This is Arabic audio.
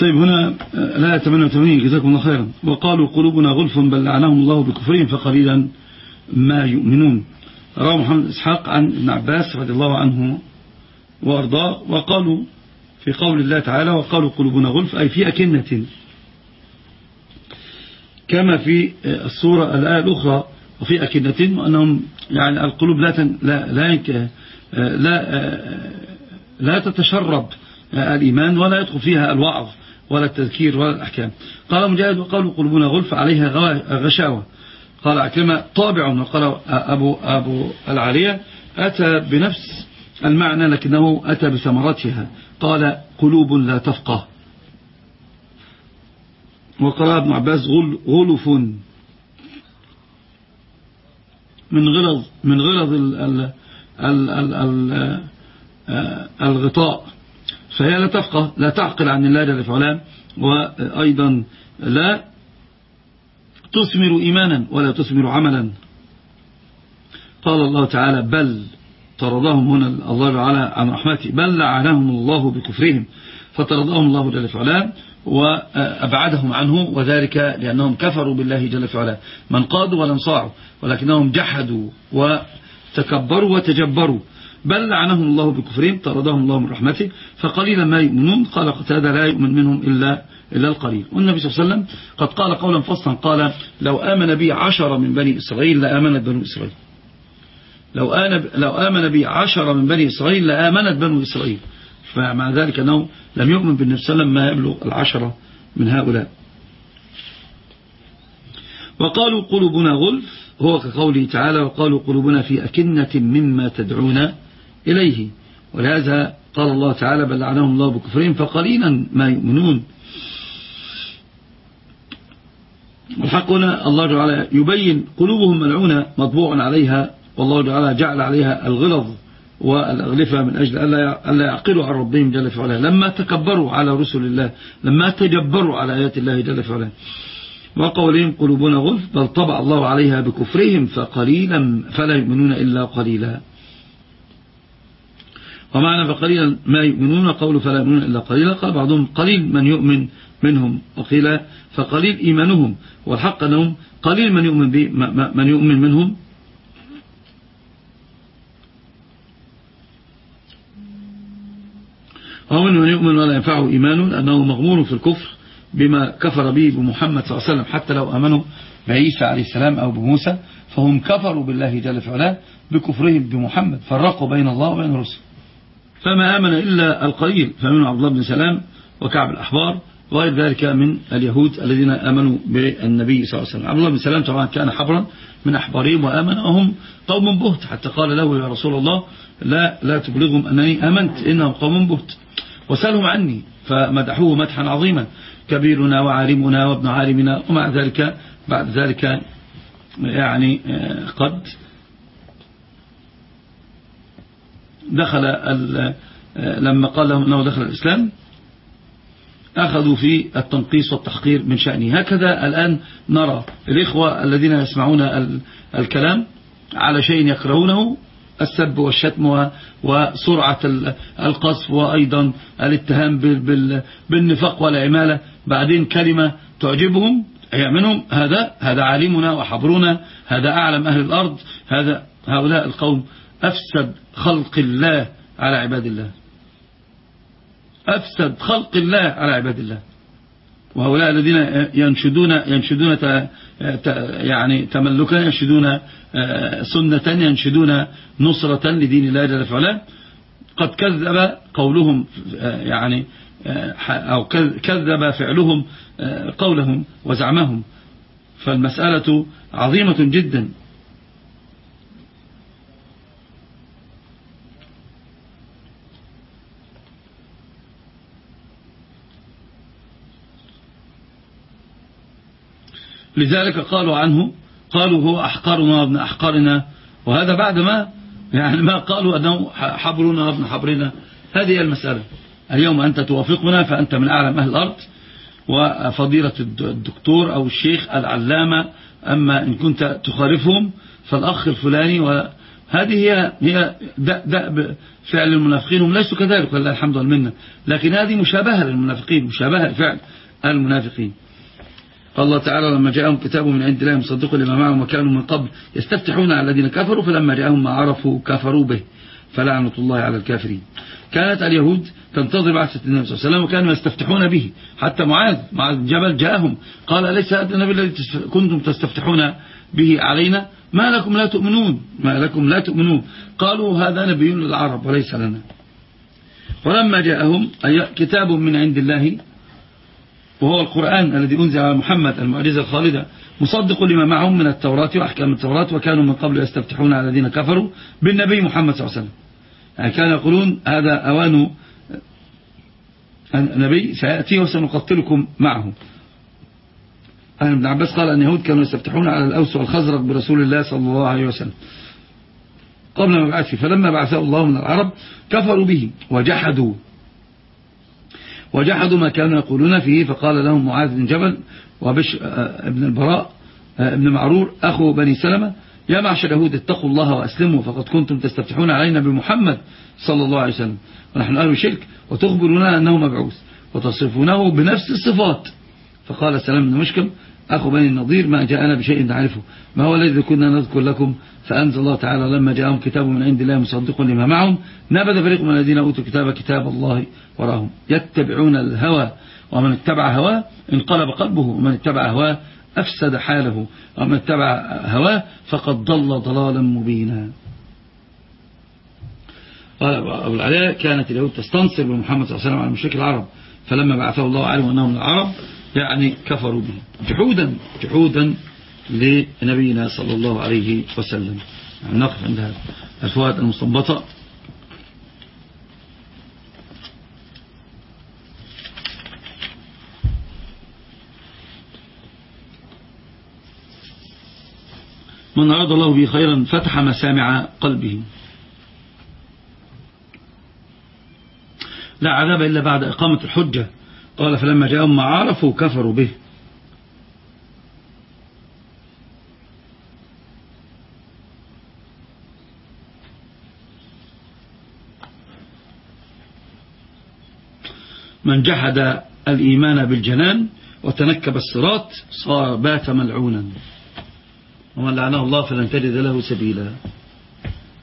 طيب هنا لا يتمنى تمنين جزاكم الله خيرا. وقالوا قلوبنا غلف بل لعنهم الله بكفرهم فقليلا ما يؤمنون. رواه محمد إسحاق عن ابن عباس رضي الله عنه وأرضاه وقالوا في قول الله تعالى وقالوا قلوبنا غلف أي في أكنة. كما في الصورة الآية الأخرى وفي أكنة وأنهم يعني القلوب لا تن لا لا لا, لا تتشرب الإيمان ولا يدخل فيها الوعظ. ولا التذكير ولا الأحكام. قال مجاهد وقالوا قلوبنا غلف عليها غشاوة. قال عكرمة طابع وقال أبو, أبو العالية أتى بنفس المعنى لكنه أتى بثمرتها. قال قلوب لا تفقه. وقال ابن عباس غل غلف. من غلظ من غلظ ال الغطاء. فهي لا تفقه لا تعقل عن الله جل وعلا وأيضا لا تثمر إيمانا ولا تثمر عملا. قال الله تعالى بل طردهم هنا الله تعالى عن رحمته بل لعنهم الله بكفرهم فطردهم الله جل وعلا وأبعدهم عنه وذلك لأنهم كفروا بالله جل وعلا. من قادوا ولم صاعوا ولكنهم جحدوا وتكبروا وتجبروا. بل لعنهم الله بكفرهم طردهم الله من رحمته. فقليلا ما يؤمنون قال قتادة لا يؤمن منهم إلا إلا القليل. والنبي صلى الله عليه وسلم قد قال قولا فصلا قال لو آمن بي عشر من بني إسرائيل لآمنت بنو إسرائيل. لو, لو آمن بي عشر من بني إسرائيل لآمنت بنو إسرائيل. فمع ذلك أنه لم يؤمن بالنبي صلى الله عليه وسلم ما يبلغ العشرة من هؤلاء. وقالوا قلوبنا غلف هو كقوله تعالى وقالوا قلوبنا في أكنة مما تدعونا. إليه. ولهذا قال الله تعالى بل لعنهم الله بكفرهم فقليلا ما يؤمنون. والحق هنا الله تعالى يبين قلوبهم ملعونة مطبوع عليها والله تعالى جعل عليها الغلظ والأغلفة من أجل ألا يعقلوا عن ربهم جل في علاه لما تكبروا على رسل الله لما تجبروا على آيات الله جل في علاه وقولهم قلوبنا غلف بل طبع الله عليها بكفرهم فقليلا فلا يؤمنون إلا قليلا. ومعنى فقليلا ما يؤمنون قول فلا يؤمنون إلا قليلا. قال بعضهم قليل من يؤمن منهم وقيل فقليل إيمانهم. والحق أنهم قليل من يؤمن, من يؤمن منهم. ومن من يؤمن ولا ينفعه إيمان أنه مغمور في الكفر بما كفر به بمحمد صلى الله عليه وسلم. حتى لو أمنوا بعيسى عليه السلام أو بموسى فهم كفروا بالله جل وعلا بكفرهم بمحمد. فرقوا بين الله وبين الرسل. فما آمن إلا القليل فمن عبد الله بن سلام وكعب الأحبار وغير ذلك من اليهود الذين آمنوا بالنبي صلى الله عليه وسلم. عبد الله بن سلام طبعا كان حبرا من أحبارهم وآمن وهم قوم بهت حتى قال له يا رسول الله لا لا تبلغهم أنني آمنت إنهم قوم بهت. وسألهم عني فمدحوه مدحا عظيما كبيرنا وعالمنا وابن عالمنا ومع ذلك بعد ذلك يعني آه، قد دخل لما قال لهم أنه دخل الإسلام أخذوا في التنقيص والتحقير من شأنه. هكذا الآن نرى الإخوة الذين يسمعون الكلام على شيء يكرهونه السب والشتم وسرعة القصف وأيضا الاتهام بالنفاق والعمالة. بعدين كلمة تعجبهم هي منهم هذا هذا عالمنا وحبرنا هذا أعلم أهل الأرض هذا هؤلاء القوم أفسد خلق الله على عباد الله. أفسد خلق الله على عباد الله. وهؤلاء الذين ينشدون ينشدون يعني تملكا ينشدون آه، سنة ينشدون نصرة لدين الله جل وعلا. قد كذب قولهم آه، يعني آه، أو كذب فعلهم قولهم وزعمهم. فالمسألة عظيمة جدا. لذلك قالوا عنه قالوا هو أحقرنا وابن أحقرنا وهذا بعد ما يعني ما قالوا أنه حبرنا وابن حبرنا. هذه المسألة. اليوم أنت توافقنا فأنت من أعلم أهل الأرض وفضيلة الدكتور أو الشيخ العلامة أما إن كنت تخالفهم فالأخ الفلاني هذه هي هي دأب فعل المنافقين هم ليسوا كذلك والله الحمد والمنة. لكن هذه مشابهة للمنافقين مشابهة لفعل المنافقين. قال الله تعالى لما جاءهم كتاب من عند الله مصدق لما معهم وكانوا من قبل يستفتحون على الذين كفروا فلما جاءهم ما عرفوا كفروا به. فلعنة الله على الكافرين. كانت اليهود تنتظر بعثة النبي صلى الله عليه وسلم وكانوا يستفتحون به. حتى معاذ معاذ جبل جاءهم. قال ليس هذا النبي الذي كنتم تستفتحون به علينا؟ ما لكم لا تؤمنون. ما لكم لا تؤمنون. قالوا هذا نبي للعرب وليس لنا. ولما جاءهم كتاب من عند الله وهو القرآن الذي أنزل على محمد المعجزة الخالدة مصدق لما معهم من التوراة وأحكام التوراة وكانوا من قبل يستفتحون على الذين كفروا بالنبي محمد صلى الله عليه وسلم. يعني كانوا يقولون هذا أوان النبي سيأتي وسنقتلكم معه. ابن عباس قال أن اليهود كانوا يستفتحون على الأوس والخزرق برسول الله صلى الله عليه وسلم. قبل ما بعثه فلما بعثه الله من العرب كفروا به وجحدوا. وجحدوا ما كانوا يقولون فيه فقال لهم معاذ بن جبل وبش آه، ابن البراء آه، ابن معرور أخو بني سلمة يا معشر يهود اتقوا الله وأسلموا فقد كنتم تستفتحون علينا بمحمد صلى الله عليه وسلم. ونحن أهل شرك وتخبرنا أنه مبعوث وتصفونه بنفس الصفات. فقال سلام بن مشكم أخو بني النضير ما جاءنا بشيء نعرفه. ما هو الذي كنا نذكر لكم؟ فأنزل الله تعالى لما جاءهم كتاب من عند الله مصدق لما معهم. نبذ فريق من الذين أوتوا الكتاب كتاب الله وراهم. يتبعون الهوى ومن اتبع هواه انقلب قلبه ومن اتبع هواه أفسد حاله ومن اتبع هواه فقد ضل ضلالا مبينا. قال أبو العلاء كانت اليهود تستنصر بمحمد صلى الله عليه وسلم على مشرك العرب فلما بعثه الله علم أنهم العرب يعني كفروا به. جحودا جحودا لنبينا صلى الله عليه وسلم. يعني نقف عند الفوائد المستنبطة. من أراد الله به خيرا فتح مسامع قلبه. لا عذاب إلا بعد إقامة الحجة. قال فلما جاءهم ما عرفوا كفروا به. من جحد الإيمان بالجنان وتنكب الصراط صار بات ملعونا. ومن لعنه الله فلن تجد له سبيلا.